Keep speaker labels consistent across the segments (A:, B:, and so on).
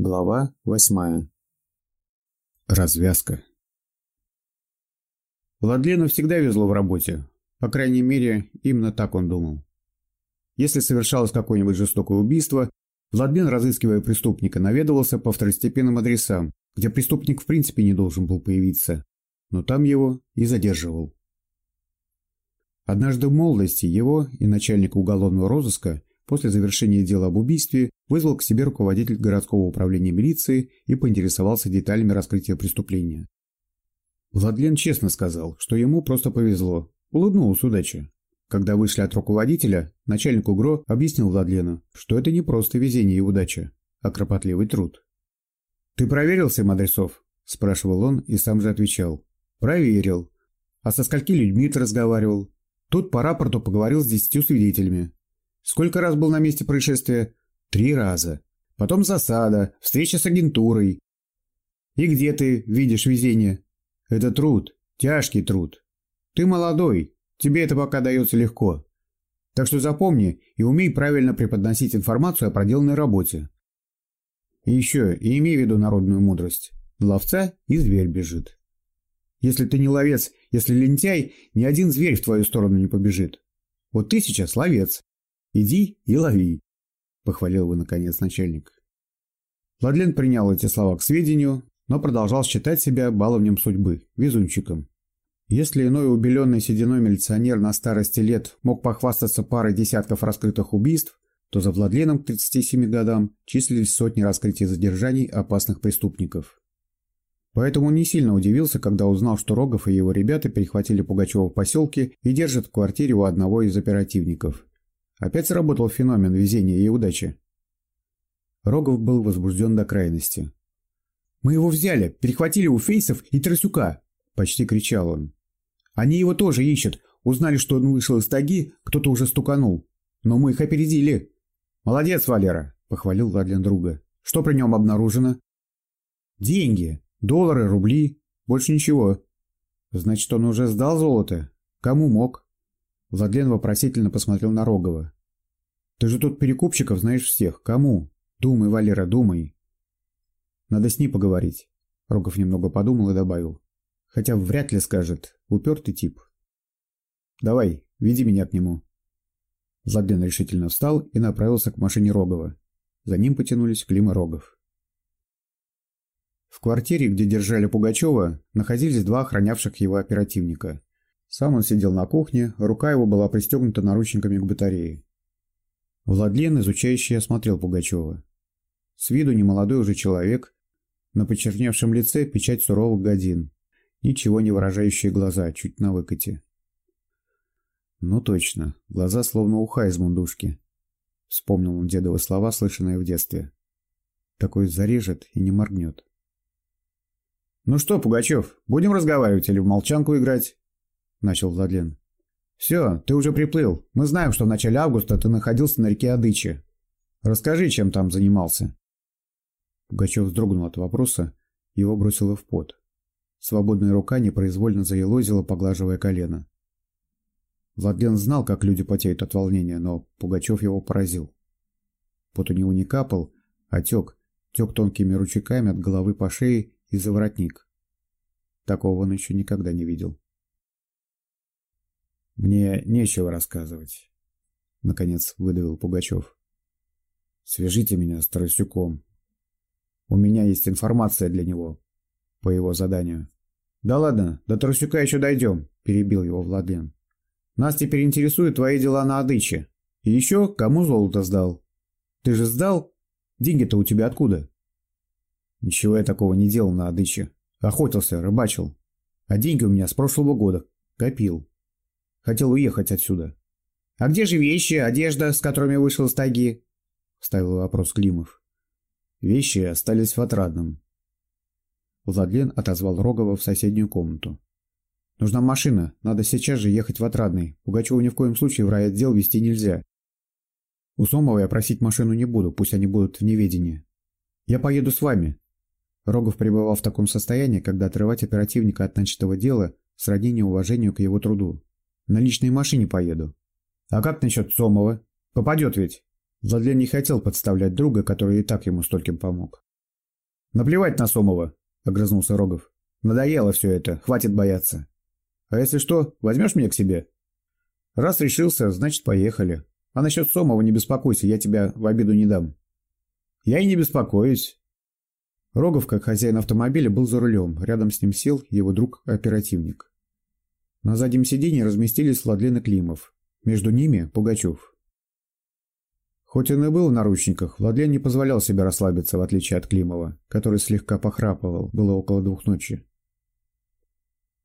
A: Глава восьмая. Развязка. Владлену всегда везло в работе. По крайней мере, именно так он думал. Если совершалось какое-нибудь жестокое убийство, Владлен, разыскивая преступника, наведывался по второстепенным адресам, где преступник в принципе не должен был появиться, но там его и задерживал. Однажды в молодости его и начальника уголовного розыска После завершения дела об убийстве вызвал к себе руководитель городского управления милиции и поинтересовался деталями раскрытия преступления. Владлен честно сказал, что ему просто повезло, улыбнулась удача. Когда вышли от руководителя, начальник УГРО объяснил Владлену, что это не просто везение и удача, а кропотливый труд. «Ты проверил семь адресов?» – спрашивал он и сам же отвечал. «Проверил. А со скольки людьми ты разговаривал? Тут по рапорту поговорил с десятью свидетелями. Сколько раз был на месте происшествия? Три раза. Потом засада, встреча с агентурой. И где ты видишь везение? Это труд, тяжкий труд. Ты молодой, тебе это пока дается легко. Так что запомни и умей правильно преподносить информацию о проделанной работе. И еще, и имей в виду народную мудрость. Ловца и зверь бежит. Если ты не ловец, если лентяй, ни один зверь в твою сторону не побежит. Вот ты сейчас ловец. Иди и лови, похвалил его наконец начальник. Владлен принял эти слова к сведению, но продолжал считать себя баловнем судьбы, везунчиком. Если иной убеленный сединой милиционер на старости лет мог похвастаться парой десятков раскрытых убийств, то за Владленом к 37 годам числились сотни раскрытий задержаний опасных преступников. Поэтому не сильно удивился, когда узнал, что Рогов и его ребята перехватили Пугачева в поселке и держат в квартире у одного из оперативников. Опять сработал феномен везения и удачи. Рогов был возбужден до крайности. «Мы его взяли, перехватили у Фейсов и Тарасюка!» – почти кричал он. «Они его тоже ищут. Узнали, что он вышел из таги, кто-то уже стуканул. Но мы их опередили». «Молодец, Валера!» – похвалил Владлен друга. «Что при нем обнаружено?» «Деньги. Доллары, рубли. Больше ничего». «Значит, он уже сдал золото? Кому мог?» Владлен вопросительно посмотрел на Рогова. «Ты же тут перекупщиков знаешь всех. Кому? Думай, Валера, думай». «Надо с ней поговорить». Рогов немного подумал и добавил. «Хотя вряд ли скажет. Упертый тип». «Давай, веди меня к нему». Владлен решительно встал и направился к машине Рогова. За ним потянулись Клим и Рогов. В квартире, где держали Пугачева, находились два охранявших его оперативника. Сам он сидел на кухне, рука его была пристегнута наручниками к батарее. Владлен, изучающий, осмотрел Пугачева. С виду немолодой уже человек, на почерневшем лице печать суровых годин, ничего не выражающие глаза, чуть на выкате. Ну точно, глаза словно уха из мундушки. Вспомнил он дедовы слова, слышанные в детстве. Такой зарежет и не моргнет. «Ну что, Пугачев, будем разговаривать или в молчанку играть?» – начал Владлен. «Все, ты уже приплыл. Мы знаем, что в начале августа ты находился на реке Адычи. Расскажи, чем там занимался». Пугачев вздрогнул от вопроса, его бросило в пот. Свободная рука непроизвольно заелозила, поглаживая колено. Владлен знал, как люди потеют от волнения, но Пугачев его поразил. Пот у него не капал, а тек, тек тонкими ручейками от головы по шее и за воротник. Такого он еще никогда не видел. Мне нечего рассказывать. Наконец выдавил Пугачев. Свяжите меня с Тарасюком. У меня есть информация для него. По его заданию. Да ладно, до Тарасюка еще дойдем, перебил его Владлен. Нас теперь интересуют твои дела на Адыче. И еще, кому золото сдал? Ты же сдал? Деньги-то у тебя откуда? Ничего я такого не делал на Адыче. Охотился, рыбачил. А деньги у меня с прошлого года. Копил. Хотел уехать отсюда. «А где же вещи, одежда, с которыми вышел из тайги?» — вставил вопрос Климов. Вещи остались в отрадном. Владлен отозвал Рогова в соседнюю комнату. «Нужна машина. Надо сейчас же ехать в Отрадный. Пугачеву ни в коем случае в райотдел вести нельзя. У Сомова я просить машину не буду, пусть они будут в неведении. Я поеду с вами». Рогов пребывал в таком состоянии, когда отрывать оперативника от начатого дела сродни неуважению к его труду. На личной машине поеду. А как насчет Сомова? Попадет ведь. Владлен не хотел подставлять друга, который и так ему стольким помог. «Наплевать на Сомова», — огрызнулся Рогов. «Надоело все это, хватит бояться. А если что, возьмешь меня к себе?» «Раз решился, значит, поехали. А насчет Сомова не беспокойся, я тебя в обиду не дам». «Я и не беспокоюсь». Рогов, как хозяин автомобиля, был за рулем. Рядом с ним сел его друг-оперативник. На заднем сиденье разместились Владлен и Климов. Между ними – Пугачев. Хоть он и был в наручниках, Владлен не позволял себе расслабиться, в отличие от Климова, который слегка похрапывал, было около двух ночи.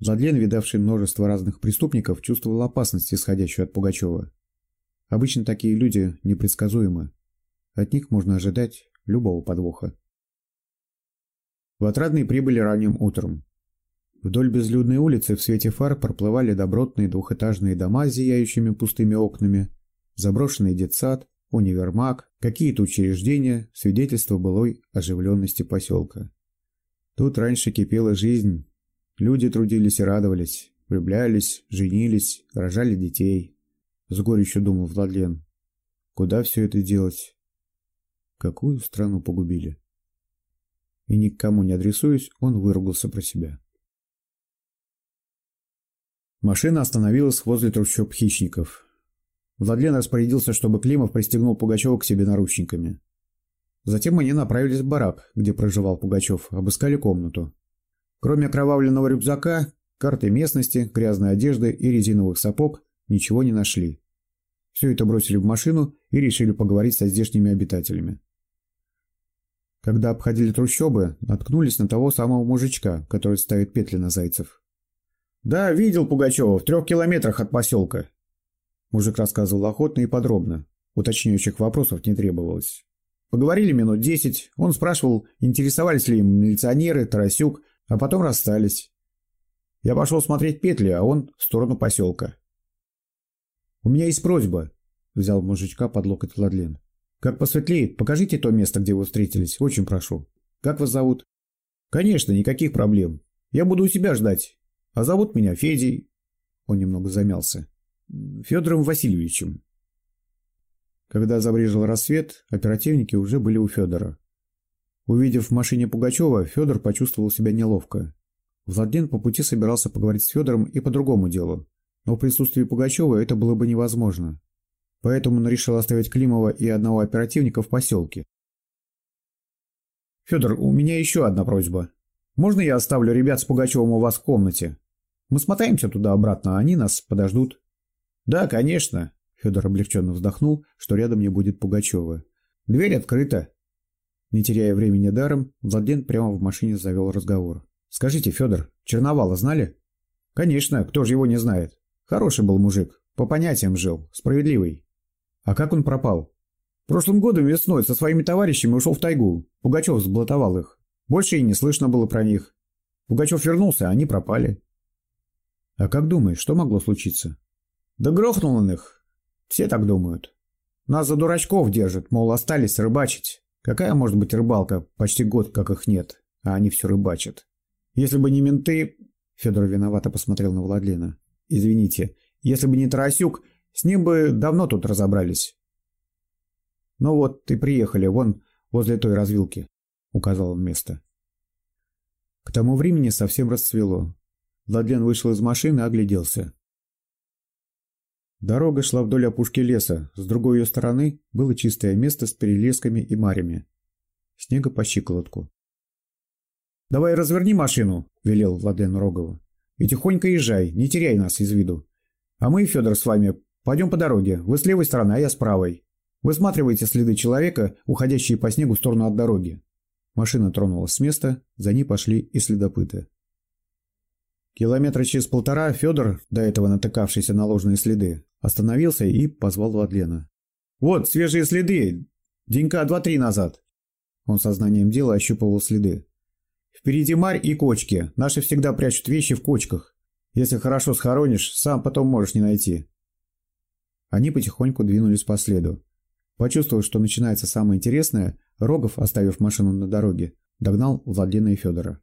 A: Владлен, видавший множество разных преступников, чувствовал опасность, исходящую от Пугачева. Обычно такие люди непредсказуемы. От них можно ожидать любого подвоха. В Отрадный прибыли ранним утром. Вдоль безлюдной улицы в свете фар проплывали добротные двухэтажные дома с зияющими пустыми окнами, заброшенный детсад, универмаг, какие-то учреждения, свидетельство былой оживленности поселка. Тут раньше кипела жизнь. Люди трудились и радовались, влюблялись, женились, рожали детей. С горечью думал Владлен. Куда все это делать? Какую страну погубили? И никому не адресуясь, он выругался про себя. Машина остановилась возле трущоб хищников. Владлен распорядился, чтобы Климов пристегнул Пугачева к себе наручниками. Затем они направились в барак, где проживал Пугачев, обыскали комнату. Кроме окровавленного рюкзака, карты местности, грязной одежды и резиновых сапог, ничего не нашли. Все это бросили в машину и решили поговорить со здешними обитателями. Когда обходили трущобы, наткнулись на того самого мужичка, который ставит петли на зайцев. «Да, видел Пугачева в трех километрах от поселка», Мужик рассказывал охотно и подробно. Уточняющих вопросов не требовалось. Поговорили минут десять. Он спрашивал, интересовались ли им милиционеры, Тарасюк, а потом расстались. Я пошел смотреть петли, а он в сторону поселка. «У меня есть просьба», — взял мужичка под локоть Владлен. «Как посветлеет, покажите то место, где вы встретились. Очень прошу. Как вас зовут?» «Конечно, никаких проблем. Я буду у себя ждать. А зовут меня Федей». Он немного замялся. Федором Васильевичем. Когда забрежил рассвет, оперативники уже были у Федора. Увидев в машине Пугачева, Федор почувствовал себя неловко. Владлен по пути собирался поговорить с Федором и по другому делу, но в присутствии Пугачева это было бы невозможно. Поэтому он решил оставить Климова и одного оперативника в поселке. «Федор, у меня еще одна просьба. Можно я оставлю ребят с Пугачевым у вас в комнате? Мы смотаемся туда-обратно, а они нас подождут». «Да, конечно», — Федор облегченно вздохнул, что рядом не будет Пугачева. «Дверь открыта». Не теряя времени даром, Владлен прямо в машине завел разговор. «Скажите, Федор, Черновала знали?» «Конечно, кто же его не знает. Хороший был мужик, по понятиям жил, справедливый». «А как он пропал?» «Прошлым годом весной со своими товарищами ушел в тайгу. Пугачев сблатовал их. Больше и не слышно было про них. Пугачев вернулся, а они пропали». «А как думаешь, что могло случиться?» Да грохнул он их. Все так думают. Нас за дурачков держат, мол, остались рыбачить. Какая может быть рыбалка? Почти год, как их нет, а они все рыбачат. Если бы не менты... Федор виновато посмотрел на Владлена. Извините, если бы не Тарасюк, с ним бы давно тут разобрались. Ну вот, и приехали, вон, возле той развилки, указал он место. К тому времени совсем расцвело. Владлен вышел из машины и огляделся. Дорога шла вдоль опушки леса, с другой ее стороны было чистое место с перелесками и марями. Снега по щиколотку. «Давай разверни машину», — велел Владлен Рогову. «И тихонько езжай, не теряй нас из виду. А мы, Федор, с вами пойдем по дороге. Вы с левой стороны, а я с правой. Высматривайте следы человека, уходящие по снегу в сторону от дороги». Машина тронулась с места, за ней пошли и следопыты. Километра через полтора Федор, до этого натыкавшийся на ложные следы, Остановился и позвал Владлена. «Вот, свежие следы! Денька два-три назад!» Он сознанием дела ощупывал следы. «Впереди марь и кочки. Наши всегда прячут вещи в кочках. Если хорошо схоронишь, сам потом можешь не найти». Они потихоньку двинулись по следу. Почувствовав, что начинается самое интересное, Рогов, оставив машину на дороге, догнал Владлена и Федора.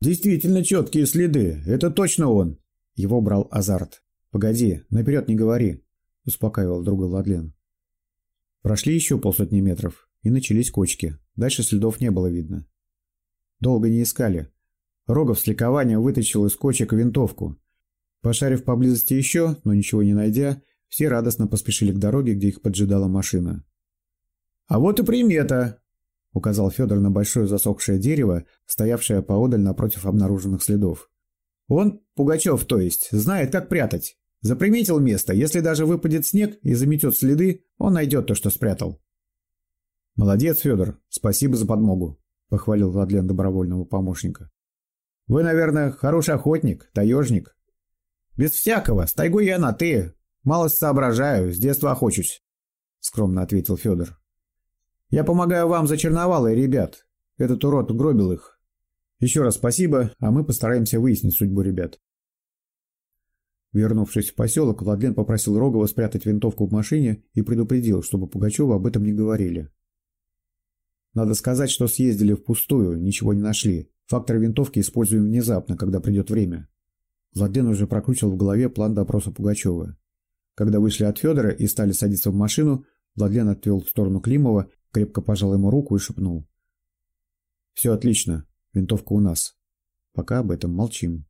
A: «Действительно четкие следы. Это точно он!» Его брал азарт. «Погоди, наперед не говори», – успокаивал друга Владлен. Прошли еще полсотни метров, и начались кочки. Дальше следов не было видно. Долго не искали. Рогов с ликованием вытащил из кочек винтовку. Пошарив поблизости еще, но ничего не найдя, все радостно поспешили к дороге, где их поджидала машина. «А вот и примета!» — указал Федор на большое засохшее дерево, стоявшее поодаль напротив обнаруженных следов. «Он, Пугачев, то есть, знает, как прятать. Заприметил место, если даже выпадет снег и заметет следы, он найдет то, что спрятал». «Молодец, Федор, спасибо за подмогу», — похвалил Владлен добровольного помощника. «Вы, наверное, хороший охотник, таежник». «Без всякого, с тайгой я на «ты». Мало соображаю, с детства охочусь», — скромно ответил Федор. «Я помогаю вам за черновалые, ребят. Этот урод угробил их. Еще раз спасибо, а мы постараемся выяснить судьбу ребят». Вернувшись в поселок, Владлен попросил Рогова спрятать винтовку в машине и предупредил, чтобы Пугачеву об этом не говорили. Надо сказать, что съездили впустую, ничего не нашли. Фактор винтовки используем внезапно, когда придет время. Владлен уже прокручивал в голове план допроса Пугачева. Когда вышли от Федора и стали садиться в машину, Владлен отвел в сторону Климова, крепко пожал ему руку и шепнул. «Все отлично. Винтовка у нас. Пока об этом молчим».